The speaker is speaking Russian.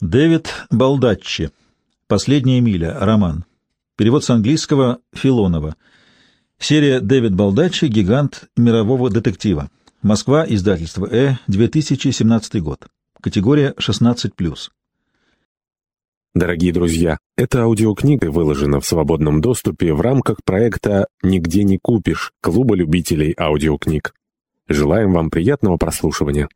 Дэвид Балдаччи. «Последняя миля». Роман. Перевод с английского Филонова. Серия «Дэвид Балдаччи. Гигант мирового детектива». Москва. Издательство «Э». 2017 год. Категория 16+. Дорогие друзья, эта аудиокнига выложена в свободном доступе в рамках проекта «Нигде не купишь» Клуба любителей аудиокниг. Желаем вам приятного прослушивания.